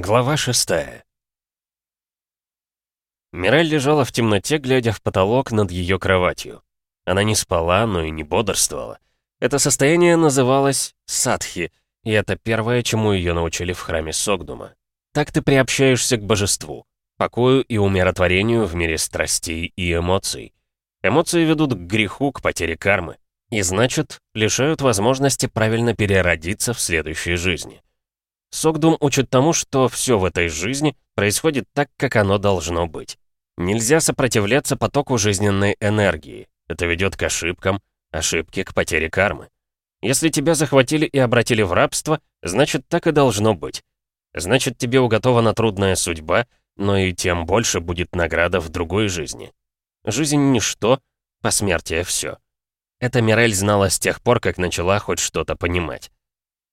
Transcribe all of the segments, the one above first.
Глава шестая. Мирель лежала в темноте, глядя в потолок над ее кроватью. Она не спала, но и не бодрствовала. Это состояние называлось садхи, и это первое, чему ее научили в храме Согдума. Так ты приобщаешься к божеству, покою и умиротворению в мире страстей и эмоций. Эмоции ведут к греху, к потере кармы, и значит, лишают возможности правильно переродиться в следующей жизни. Согдум учит тому, что все в этой жизни происходит так, как оно должно быть. Нельзя сопротивляться потоку жизненной энергии. Это ведет к ошибкам, ошибки к потере кармы. Если тебя захватили и обратили в рабство, значит, так и должно быть. Значит, тебе уготована трудная судьба, но и тем больше будет награда в другой жизни. Жизнь — ничто, посмертие — все. Это Мирель знала с тех пор, как начала хоть что-то понимать.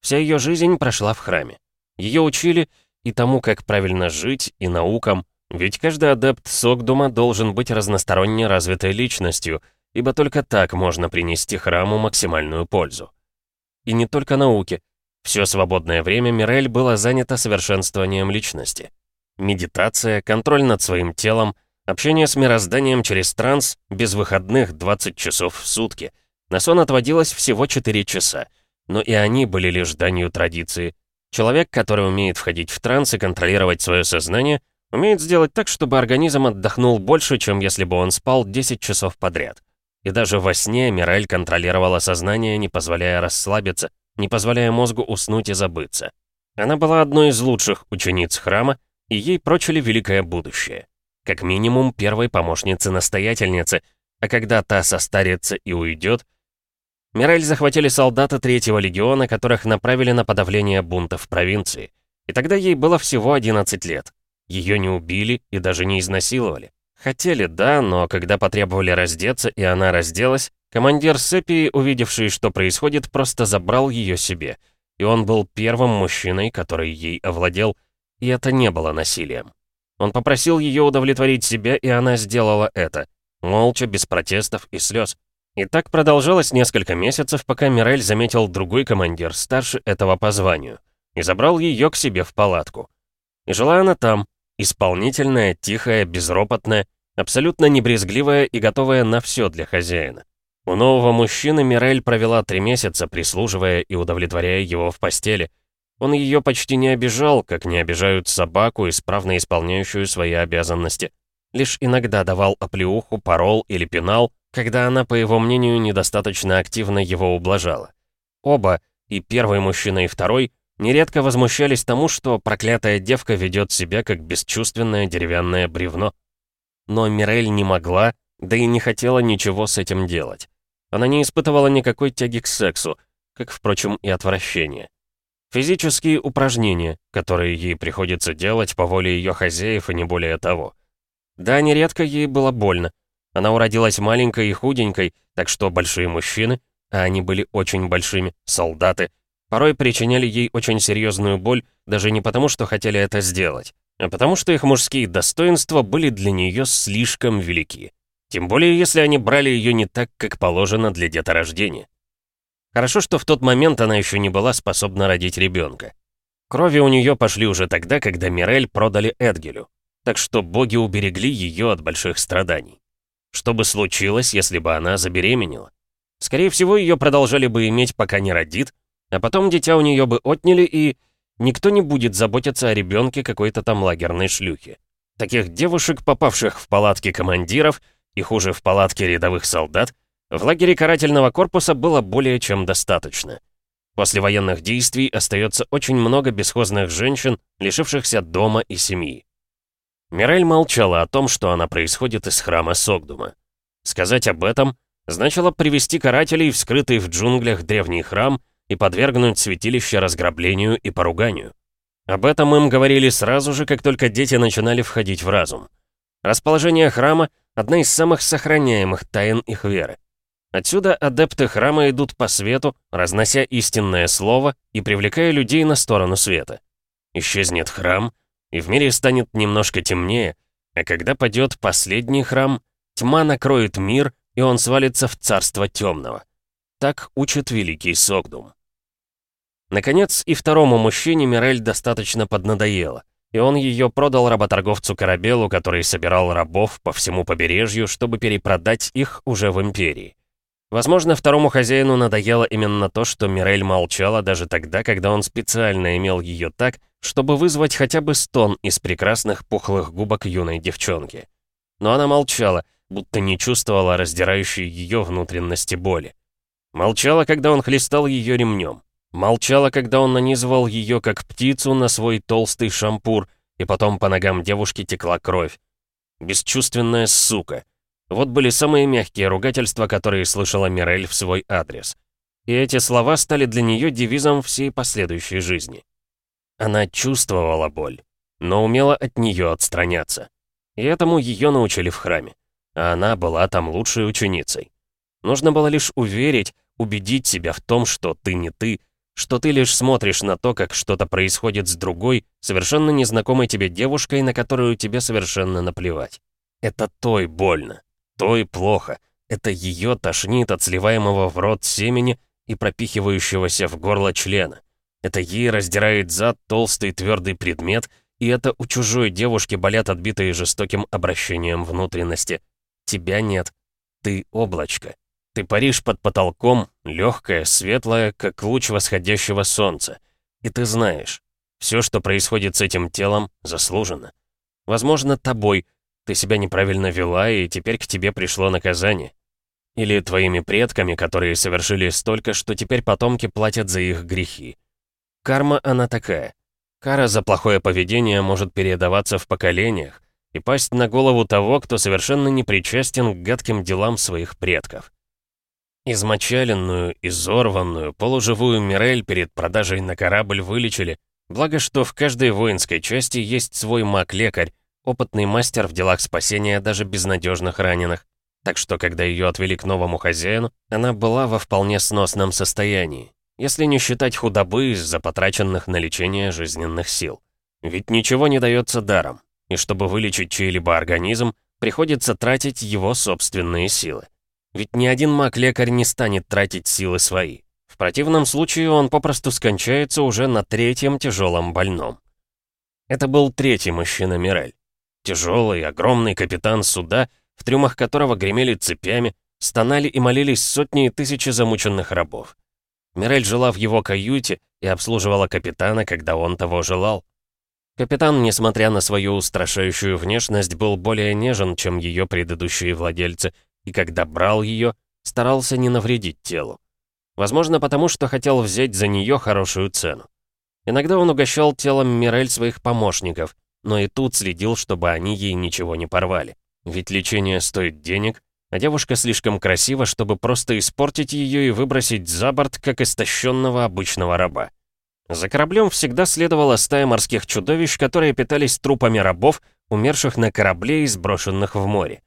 Вся ее жизнь прошла в храме. Ее учили и тому, как правильно жить, и наукам, ведь каждый адепт Согдума должен быть разносторонне развитой личностью, ибо только так можно принести храму максимальную пользу. И не только науке. Все свободное время Мирель было занято совершенствованием личности. Медитация, контроль над своим телом, общение с мирозданием через транс, без выходных 20 часов в сутки. На сон отводилось всего 4 часа, но и они были лишь данью традиции, Человек, который умеет входить в транс и контролировать свое сознание, умеет сделать так, чтобы организм отдохнул больше, чем если бы он спал 10 часов подряд. И даже во сне Мирель контролировала сознание, не позволяя расслабиться, не позволяя мозгу уснуть и забыться. Она была одной из лучших учениц храма, и ей прочили великое будущее. Как минимум, первой помощницы-настоятельницы, а когда та состарится и уйдет, Мирель захватили солдаты третьего легиона, которых направили на подавление бунтов в провинции. И тогда ей было всего 11 лет. Ее не убили и даже не изнасиловали. Хотели, да, но когда потребовали раздеться, и она разделась, командир Сепии, увидевший, что происходит, просто забрал ее себе. И он был первым мужчиной, который ей овладел, и это не было насилием. Он попросил ее удовлетворить себя, и она сделала это. Молча, без протестов и слез. И так продолжалось несколько месяцев, пока Мирель заметил другой командир, старше этого по званию, и забрал ее к себе в палатку. И жила она там, исполнительная, тихая, безропотная, абсолютно небрезгливая и готовая на все для хозяина. У нового мужчины Мирель провела три месяца, прислуживая и удовлетворяя его в постели. Он ее почти не обижал, как не обижают собаку, исправно исполняющую свои обязанности. Лишь иногда давал оплеуху, парол или пенал, когда она, по его мнению, недостаточно активно его ублажала. Оба, и первый мужчина, и второй, нередко возмущались тому, что проклятая девка ведет себя как бесчувственное деревянное бревно. Но Мирель не могла, да и не хотела ничего с этим делать. Она не испытывала никакой тяги к сексу, как, впрочем, и отвращения. Физические упражнения, которые ей приходится делать по воле ее хозяев и не более того. Да, нередко ей было больно, она уродилась маленькой и худенькой, так что большие мужчины, а они были очень большими, солдаты, порой причиняли ей очень серьезную боль, даже не потому, что хотели это сделать, а потому что их мужские достоинства были для нее слишком велики. Тем более, если они брали ее не так, как положено для деторождения. Хорошо, что в тот момент она еще не была способна родить ребенка. Крови у нее пошли уже тогда, когда Мирель продали Эдгелю. Так что боги уберегли ее от больших страданий. Что бы случилось, если бы она забеременела? Скорее всего, ее продолжали бы иметь, пока не родит, а потом дитя у нее бы отняли, и никто не будет заботиться о ребенке какой-то там лагерной шлюхи. Таких девушек, попавших в палатки командиров, и хуже в палатки рядовых солдат, в лагере карательного корпуса было более чем достаточно. После военных действий остается очень много бесхозных женщин, лишившихся дома и семьи. Мирель молчала о том, что она происходит из храма Согдума. Сказать об этом значило привести карателей в скрытый в джунглях древний храм и подвергнуть святилище разграблению и поруганию. Об этом им говорили сразу же, как только дети начинали входить в разум. Расположение храма — одна из самых сохраняемых тайн их веры. Отсюда адепты храма идут по свету, разнося истинное слово и привлекая людей на сторону света. Исчезнет храм — и в мире станет немножко темнее, а когда падет последний храм, тьма накроет мир, и он свалится в царство темного. Так учит великий Согдум. Наконец, и второму мужчине Мирель достаточно поднадоело. и он ее продал работорговцу Корабелу, который собирал рабов по всему побережью, чтобы перепродать их уже в Империи. Возможно, второму хозяину надоело именно то, что Мирель молчала даже тогда, когда он специально имел ее так, чтобы вызвать хотя бы стон из прекрасных пухлых губок юной девчонки. Но она молчала, будто не чувствовала раздирающей ее внутренности боли. Молчала, когда он хлестал ее ремнем. Молчала, когда он нанизывал ее, как птицу, на свой толстый шампур, и потом по ногам девушки текла кровь. Бесчувственная сука. Вот были самые мягкие ругательства, которые слышала Мирель в свой адрес. И эти слова стали для нее девизом всей последующей жизни. Она чувствовала боль, но умела от нее отстраняться. И этому ее научили в храме. А она была там лучшей ученицей. Нужно было лишь уверить, убедить себя в том, что ты не ты, что ты лишь смотришь на то, как что-то происходит с другой, совершенно незнакомой тебе девушкой, на которую тебе совершенно наплевать. Это той больно, той плохо, это ее тошнит от сливаемого в рот семени и пропихивающегося в горло члена. Это ей раздирает зад толстый твердый предмет, и это у чужой девушки болят отбитые жестоким обращением внутренности. Тебя нет, ты облачко. Ты паришь под потолком, легкая, светлая, как луч восходящего солнца. И ты знаешь, все, что происходит с этим телом, заслужено. Возможно, тобой. Ты себя неправильно вела, и теперь к тебе пришло наказание. Или твоими предками, которые совершили столько, что теперь потомки платят за их грехи. Карма она такая. Кара за плохое поведение может передаваться в поколениях и пасть на голову того, кто совершенно не причастен к гадким делам своих предков. Измочаленную, изорванную, полуживую Мирель перед продажей на корабль вылечили, благо что в каждой воинской части есть свой маг-лекарь, опытный мастер в делах спасения даже безнадежных раненых. Так что, когда ее отвели к новому хозяину, она была во вполне сносном состоянии, если не считать худобы из-за потраченных на лечение жизненных сил. Ведь ничего не дается даром, и чтобы вылечить чей-либо организм, приходится тратить его собственные силы. Ведь ни один маг-лекарь не станет тратить силы свои. В противном случае он попросту скончается уже на третьем тяжелом больном. Это был третий мужчина Мирель. Тяжелый, огромный капитан суда, в трюмах которого гремели цепями, стонали и молились сотни и тысячи замученных рабов. Мирель жила в его каюте и обслуживала капитана, когда он того желал. Капитан, несмотря на свою устрашающую внешность, был более нежен, чем ее предыдущие владельцы, и когда брал ее, старался не навредить телу. Возможно, потому что хотел взять за нее хорошую цену. Иногда он угощал телом Мирель своих помощников, но и тут следил, чтобы они ей ничего не порвали. Ведь лечение стоит денег, а девушка слишком красива, чтобы просто испортить ее и выбросить за борт, как истощенного обычного раба. За кораблем всегда следовала стая морских чудовищ, которые питались трупами рабов, умерших на корабле и сброшенных в море.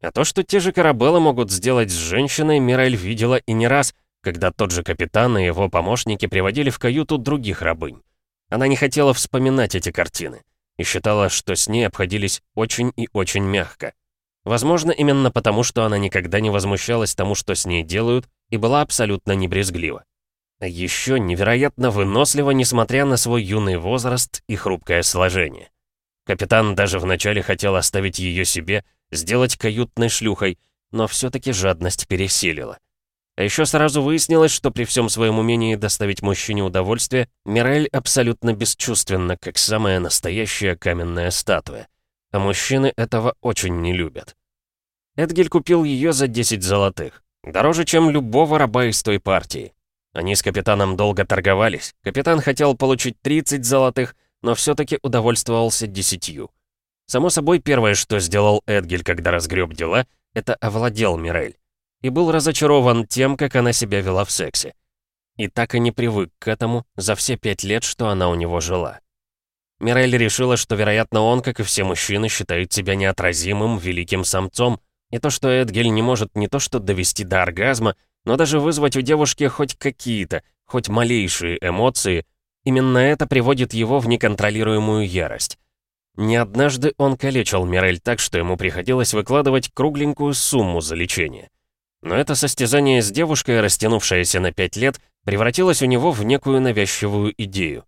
А то, что те же корабелы могут сделать с женщиной, Мирель видела и не раз, когда тот же капитан и его помощники приводили в каюту других рабынь. Она не хотела вспоминать эти картины и считала, что с ней обходились очень и очень мягко. Возможно, именно потому, что она никогда не возмущалась тому, что с ней делают, и была абсолютно не брезглива. А еще невероятно вынослива, несмотря на свой юный возраст и хрупкое сложение. Капитан даже вначале хотел оставить ее себе, сделать каютной шлюхой, но все-таки жадность пересилила. А еще сразу выяснилось, что при всем своем умении доставить мужчине удовольствие, Мирель абсолютно бесчувственна, как самая настоящая каменная статуя. А мужчины этого очень не любят. Эдгель купил ее за 10 золотых. Дороже, чем любого раба из той партии. Они с капитаном долго торговались. Капитан хотел получить 30 золотых, но все-таки удовольствовался десятью. Само собой, первое, что сделал Эдгель, когда разгреб дела, это овладел Мирель. И был разочарован тем, как она себя вела в сексе. И так и не привык к этому за все пять лет, что она у него жила. Мирель решила, что, вероятно, он, как и все мужчины, считает себя неотразимым, великим самцом, и то, что Эдгель не может не то что довести до оргазма, но даже вызвать у девушки хоть какие-то, хоть малейшие эмоции, именно это приводит его в неконтролируемую ярость. Не однажды он калечил Мирель так, что ему приходилось выкладывать кругленькую сумму за лечение. Но это состязание с девушкой, растянувшееся на пять лет, превратилось у него в некую навязчивую идею.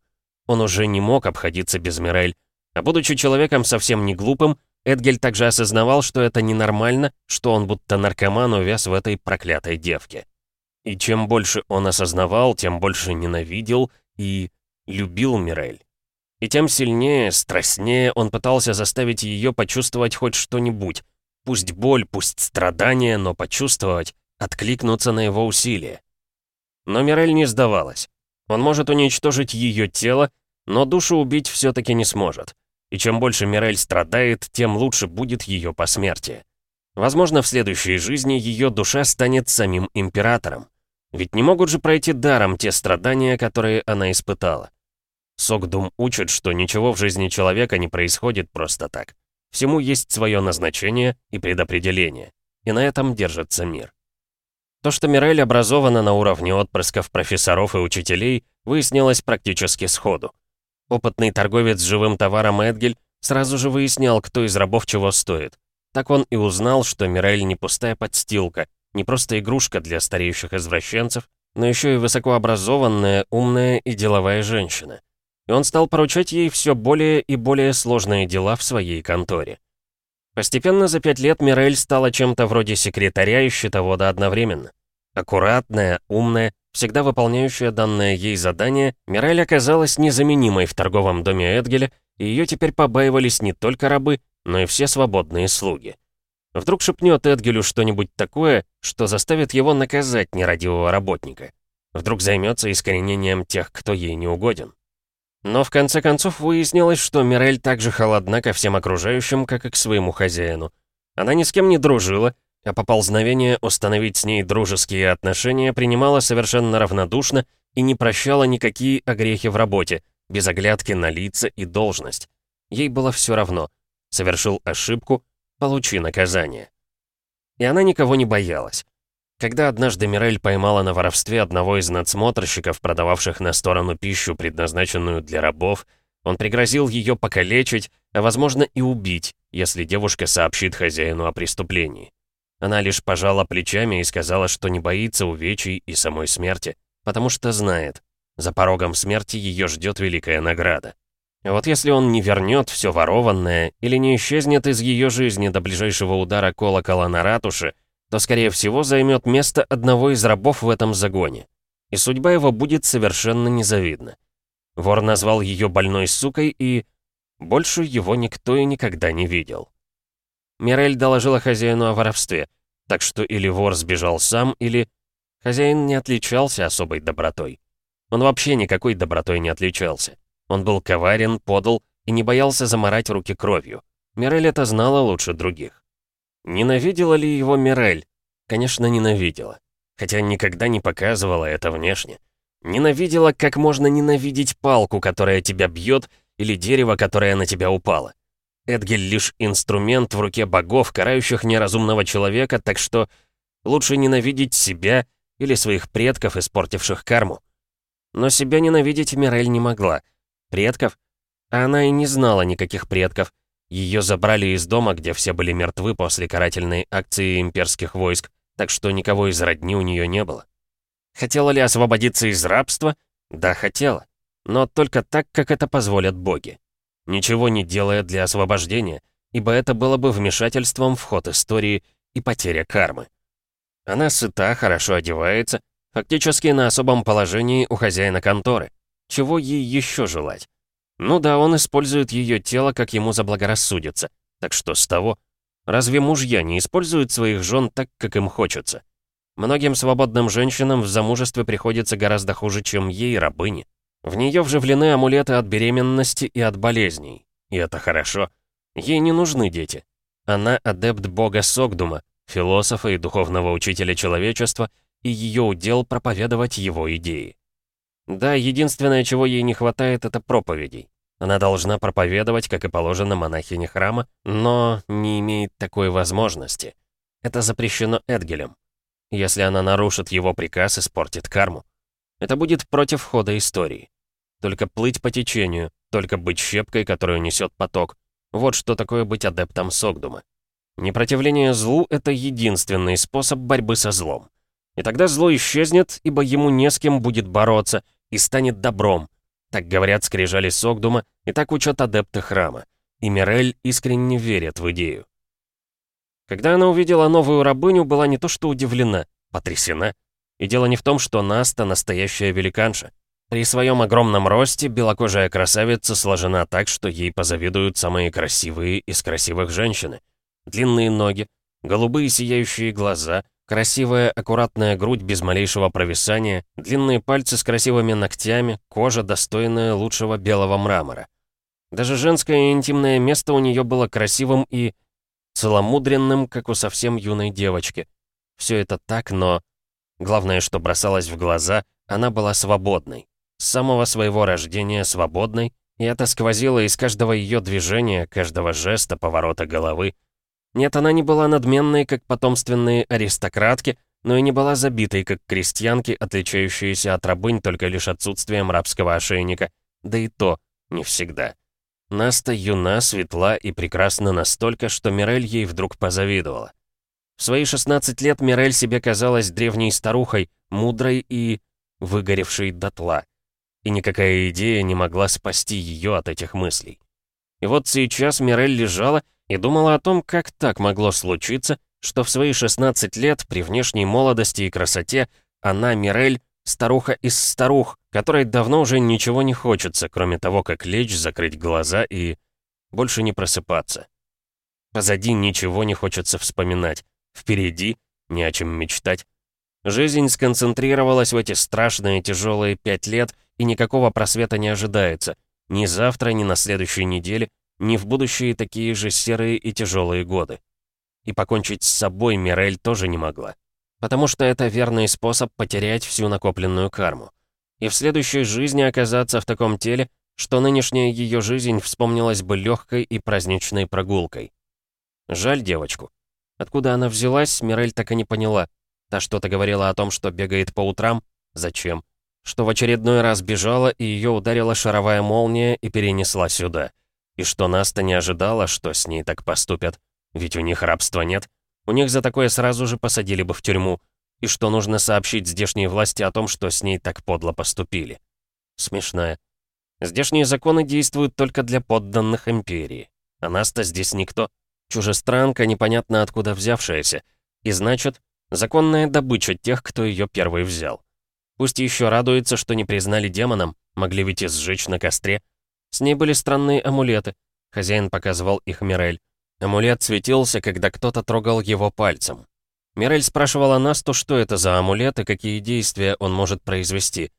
Он уже не мог обходиться без Мирель. А будучи человеком совсем не глупым, Эдгель также осознавал, что это ненормально, что он будто наркоман увяз в этой проклятой девке. И чем больше он осознавал, тем больше ненавидел и любил Мирель. И тем сильнее, страстнее он пытался заставить ее почувствовать хоть что-нибудь. Пусть боль, пусть страдания, но почувствовать, откликнуться на его усилия. Но Мирель не сдавалась. Он может уничтожить ее тело, но душу убить все-таки не сможет. И чем больше Мирель страдает, тем лучше будет ее посмертие. Возможно, в следующей жизни ее душа станет самим императором. Ведь не могут же пройти даром те страдания, которые она испытала. Сокдум учит, что ничего в жизни человека не происходит просто так. Всему есть свое назначение и предопределение. И на этом держится мир. То, что Мирель образована на уровне отпрысков профессоров и учителей, выяснилось практически сходу. Опытный торговец живым товаром Эдгель сразу же выяснял, кто из рабов чего стоит. Так он и узнал, что Мирель не пустая подстилка, не просто игрушка для стареющих извращенцев, но еще и высокообразованная, умная и деловая женщина. Он стал поручать ей все более и более сложные дела в своей конторе. Постепенно за пять лет Мирель стала чем-то вроде секретаря и счетовода одновременно. Аккуратная, умная, Всегда выполняющая данное ей задание, Мирель оказалась незаменимой в торговом доме Эдгеля, и ее теперь побаивались не только рабы, но и все свободные слуги. Вдруг шепнет Эдгелю что-нибудь такое, что заставит его наказать нерадивого работника. Вдруг займется искоренением тех, кто ей не угоден. Но в конце концов выяснилось, что Мирель так же холодна ко всем окружающим, как и к своему хозяину. Она ни с кем не дружила, а поползновение установить с ней дружеские отношения принимала совершенно равнодушно и не прощала никакие огрехи в работе, без оглядки на лица и должность. Ей было все равно. Совершил ошибку, получи наказание. И она никого не боялась. Когда однажды Мирель поймала на воровстве одного из надсмотрщиков, продававших на сторону пищу, предназначенную для рабов, он пригрозил ее покалечить, а возможно и убить, если девушка сообщит хозяину о преступлении. Она лишь пожала плечами и сказала, что не боится увечий и самой смерти, потому что знает, за порогом смерти ее ждет великая награда. вот если он не вернет все ворованное или не исчезнет из ее жизни до ближайшего удара колокола на ратуше, то, скорее всего, займет место одного из рабов в этом загоне. И судьба его будет совершенно незавидна. Вор назвал ее больной сукой и... Больше его никто и никогда не видел. Мирель доложила хозяину о воровстве, так что или вор сбежал сам, или... Хозяин не отличался особой добротой. Он вообще никакой добротой не отличался. Он был коварен, подал и не боялся заморать руки кровью. Мирель это знала лучше других. Ненавидела ли его Мирель? Конечно, ненавидела. Хотя никогда не показывала это внешне. Ненавидела, как можно ненавидеть палку, которая тебя бьет, или дерево, которое на тебя упало. Эдгель лишь инструмент в руке богов, карающих неразумного человека, так что лучше ненавидеть себя или своих предков, испортивших карму. Но себя ненавидеть Мирель не могла. Предков? А она и не знала никаких предков. Ее забрали из дома, где все были мертвы после карательной акции имперских войск, так что никого из родни у нее не было. Хотела ли освободиться из рабства? Да, хотела. Но только так, как это позволят боги ничего не делая для освобождения, ибо это было бы вмешательством в ход истории и потеря кармы. Она сыта, хорошо одевается, фактически на особом положении у хозяина конторы. Чего ей еще желать? Ну да, он использует ее тело, как ему заблагорассудится. Так что с того? Разве мужья не используют своих жен так, как им хочется? Многим свободным женщинам в замужестве приходится гораздо хуже, чем ей, рабыне. В нее вживлены амулеты от беременности и от болезней. И это хорошо. Ей не нужны дети. Она адепт бога Согдума, философа и духовного учителя человечества, и ее удел проповедовать его идеи. Да, единственное, чего ей не хватает, это проповедей. Она должна проповедовать, как и положено монахине храма, но не имеет такой возможности. Это запрещено Эдгелем. Если она нарушит его приказ, испортит карму. Это будет против хода истории. Только плыть по течению, только быть щепкой, которую несет поток. Вот что такое быть адептом Согдума. Непротивление злу — это единственный способ борьбы со злом. И тогда зло исчезнет, ибо ему не с кем будет бороться, и станет добром. Так говорят скрижали Согдума, и так учат адепты храма. И Мирель искренне верит в идею. Когда она увидела новую рабыню, была не то что удивлена, потрясена. И дело не в том, что Наста настоящая великанша. При своем огромном росте белокожая красавица сложена так, что ей позавидуют самые красивые из красивых женщины. Длинные ноги, голубые сияющие глаза, красивая аккуратная грудь без малейшего провисания, длинные пальцы с красивыми ногтями, кожа, достойная лучшего белого мрамора. Даже женское интимное место у нее было красивым и целомудренным, как у совсем юной девочки. Все это так, но Главное, что бросалось в глаза, она была свободной. С самого своего рождения свободной, и это сквозило из каждого ее движения, каждого жеста, поворота головы. Нет, она не была надменной, как потомственные аристократки, но и не была забитой, как крестьянки, отличающиеся от рабынь только лишь отсутствием рабского ошейника. Да и то не всегда. Наста юна, светла и прекрасна настолько, что Мирель ей вдруг позавидовала. В свои 16 лет Мирель себе казалась древней старухой, мудрой и выгоревшей дотла. И никакая идея не могла спасти ее от этих мыслей. И вот сейчас Мирель лежала и думала о том, как так могло случиться, что в свои 16 лет при внешней молодости и красоте она, Мирель, старуха из старух, которой давно уже ничего не хочется, кроме того, как лечь, закрыть глаза и больше не просыпаться. Позади ничего не хочется вспоминать. Впереди не о чем мечтать. Жизнь сконцентрировалась в эти страшные тяжелые пять лет, и никакого просвета не ожидается. Ни завтра, ни на следующей неделе, ни в будущие такие же серые и тяжелые годы. И покончить с собой Мирель тоже не могла. Потому что это верный способ потерять всю накопленную карму. И в следующей жизни оказаться в таком теле, что нынешняя ее жизнь вспомнилась бы легкой и праздничной прогулкой. Жаль девочку. Откуда она взялась, Мирель так и не поняла. Та что-то говорила о том, что бегает по утрам. Зачем? Что в очередной раз бежала, и ее ударила шаровая молния и перенесла сюда. И что Наста не ожидала, что с ней так поступят. Ведь у них рабства нет. У них за такое сразу же посадили бы в тюрьму. И что нужно сообщить здешней власти о том, что с ней так подло поступили. Смешная. Здешние законы действуют только для подданных империи. А Наста здесь никто. Чужестранка, непонятно откуда взявшаяся. И значит, законная добыча тех, кто ее первый взял. Пусть еще радуется, что не признали демоном, могли ведь и сжечь на костре. С ней были странные амулеты. Хозяин показывал их Мирель. Амулет светился, когда кто-то трогал его пальцем. Мирель спрашивала Насту, что это за амулет и какие действия он может произвести.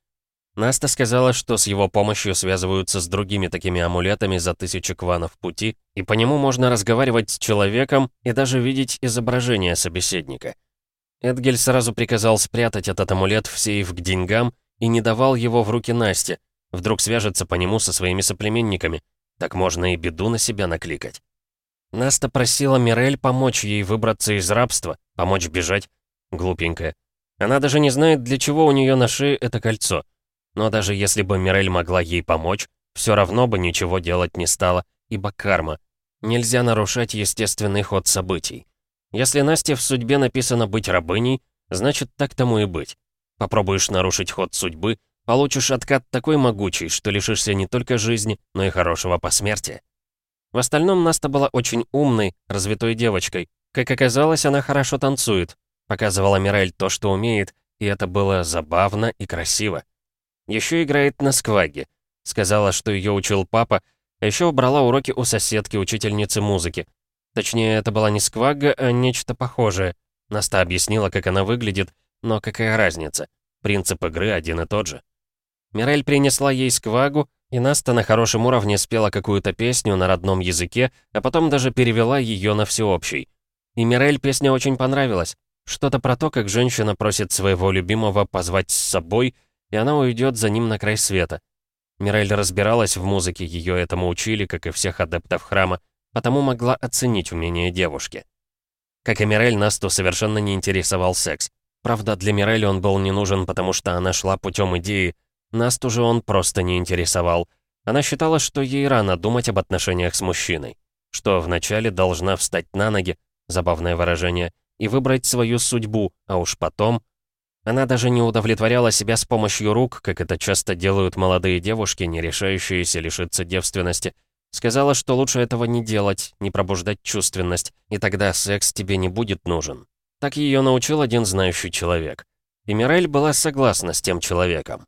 Наста сказала, что с его помощью связываются с другими такими амулетами за тысячу кванов пути, и по нему можно разговаривать с человеком и даже видеть изображение собеседника. Эдгель сразу приказал спрятать этот амулет в сейф к деньгам и не давал его в руки Насте. Вдруг свяжется по нему со своими соплеменниками. Так можно и беду на себя накликать. Наста просила Мирель помочь ей выбраться из рабства, помочь бежать. Глупенькая. Она даже не знает, для чего у нее на шее это кольцо. Но даже если бы Мирель могла ей помочь, все равно бы ничего делать не стала, ибо карма. Нельзя нарушать естественный ход событий. Если Насте в судьбе написано быть рабыней, значит так тому и быть. Попробуешь нарушить ход судьбы, получишь откат такой могучий, что лишишься не только жизни, но и хорошего посмертия. В остальном Наста была очень умной, развитой девочкой. Как оказалось, она хорошо танцует. Показывала Мирель то, что умеет, и это было забавно и красиво. Еще играет на скваге. Сказала, что ее учил папа, а еще брала уроки у соседки, учительницы музыки. Точнее, это была не сквага, а нечто похожее. Наста объяснила, как она выглядит, но какая разница? Принцип игры один и тот же. Мирель принесла ей сквагу, и Наста на хорошем уровне спела какую-то песню на родном языке, а потом даже перевела ее на всеобщий. И Мирель песня очень понравилась. Что-то про то, как женщина просит своего любимого позвать с собой, и она уйдет за ним на край света. Мирель разбиралась в музыке, ее этому учили, как и всех адептов храма, потому могла оценить умение девушки. Как и Мирель, Насту совершенно не интересовал секс. Правда, для Мирель он был не нужен, потому что она шла путем идеи. Насту же он просто не интересовал. Она считала, что ей рано думать об отношениях с мужчиной. Что вначале должна встать на ноги, забавное выражение, и выбрать свою судьбу, а уж потом Она даже не удовлетворяла себя с помощью рук, как это часто делают молодые девушки, не решающиеся лишиться девственности. Сказала, что лучше этого не делать, не пробуждать чувственность, и тогда секс тебе не будет нужен. Так ее научил один знающий человек. И Мирель была согласна с тем человеком.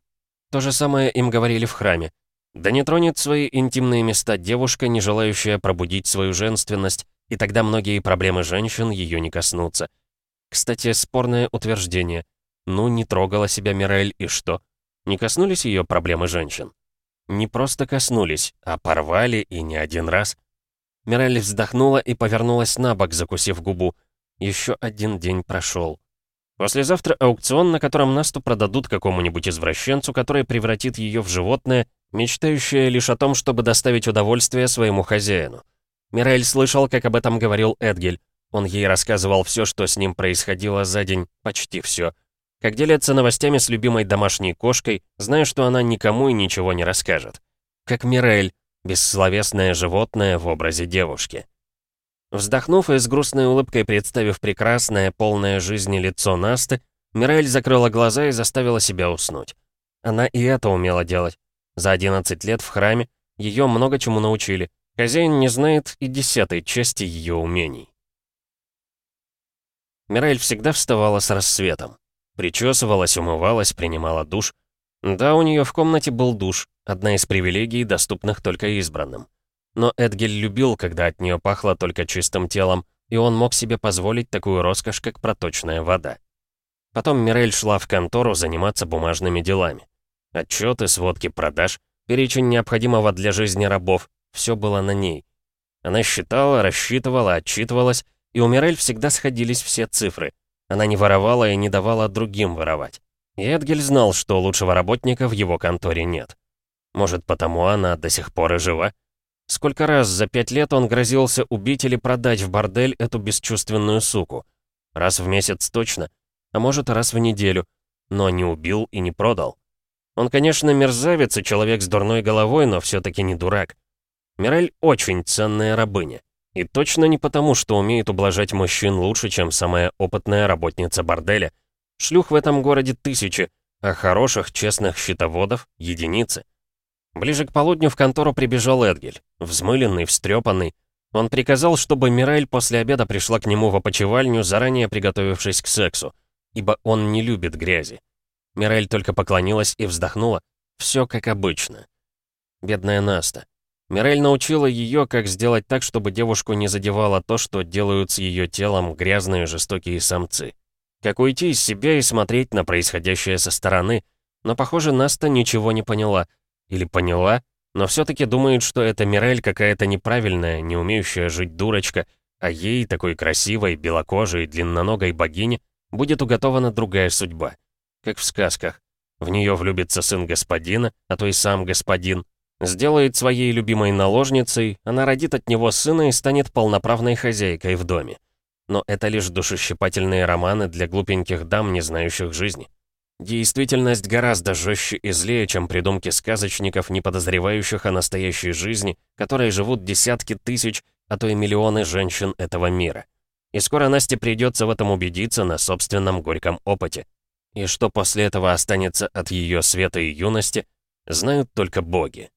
То же самое им говорили в храме. Да не тронет свои интимные места девушка, не желающая пробудить свою женственность, и тогда многие проблемы женщин ее не коснутся. Кстати, спорное утверждение. Ну, не трогала себя Мирель, и что? Не коснулись ее проблемы женщин? Не просто коснулись, а порвали и не один раз. Мирель вздохнула и повернулась на бок, закусив губу. Еще один день прошел. Послезавтра аукцион, на котором Насту продадут какому-нибудь извращенцу, который превратит ее в животное, мечтающее лишь о том, чтобы доставить удовольствие своему хозяину. Мирель слышал, как об этом говорил Эдгель. Он ей рассказывал все, что с ним происходило за день, почти все. Как делятся новостями с любимой домашней кошкой, зная, что она никому и ничего не расскажет. Как Мирель, бессловесное животное в образе девушки. Вздохнув и с грустной улыбкой представив прекрасное, полное жизни лицо Насты, Мирель закрыла глаза и заставила себя уснуть. Она и это умела делать. За 11 лет в храме ее много чему научили. Хозяин не знает и десятой части ее умений. Мирель всегда вставала с рассветом. Причесывалась, умывалась, принимала душ. Да, у нее в комнате был душ, одна из привилегий, доступных только избранным. Но Эдгель любил, когда от нее пахло только чистым телом, и он мог себе позволить такую роскошь, как проточная вода. Потом Мирель шла в контору заниматься бумажными делами. Отчеты, сводки продаж, перечень необходимого для жизни рабов — все было на ней. Она считала, рассчитывала, отчитывалась, и у Мирель всегда сходились все цифры. Она не воровала и не давала другим воровать. И Эдгель знал, что лучшего работника в его конторе нет. Может, потому она до сих пор и жива? Сколько раз за пять лет он грозился убить или продать в бордель эту бесчувственную суку? Раз в месяц точно, а может, раз в неделю, но не убил и не продал. Он, конечно, мерзавец и человек с дурной головой, но все-таки не дурак. Мирель очень ценная рабыня. И точно не потому, что умеет ублажать мужчин лучше, чем самая опытная работница борделя. Шлюх в этом городе тысячи, а хороших, честных счетоводов — единицы. Ближе к полудню в контору прибежал Эдгель, взмыленный, встрепанный. Он приказал, чтобы Мирель после обеда пришла к нему в опочивальню, заранее приготовившись к сексу, ибо он не любит грязи. Мирель только поклонилась и вздохнула. Все как обычно. Бедная Наста. Мирель научила ее, как сделать так, чтобы девушку не задевало то, что делают с ее телом грязные жестокие самцы. Как уйти из себя и смотреть на происходящее со стороны. Но, похоже, Наста ничего не поняла — или поняла, но все-таки думает, что эта Мирель какая-то неправильная, не умеющая жить дурочка, а ей, такой красивой, белокожей, длинноногой богине, будет уготована другая судьба. Как в сказках. В нее влюбится сын господина, а то и сам господин. Сделает своей любимой наложницей, она родит от него сына и станет полноправной хозяйкой в доме. Но это лишь душещипательные романы для глупеньких дам, не знающих жизни. Действительность гораздо жестче и злее, чем придумки сказочников, не подозревающих о настоящей жизни, которой живут десятки тысяч, а то и миллионы женщин этого мира. И скоро Насте придется в этом убедиться на собственном горьком опыте. И что после этого останется от ее света и юности, знают только боги.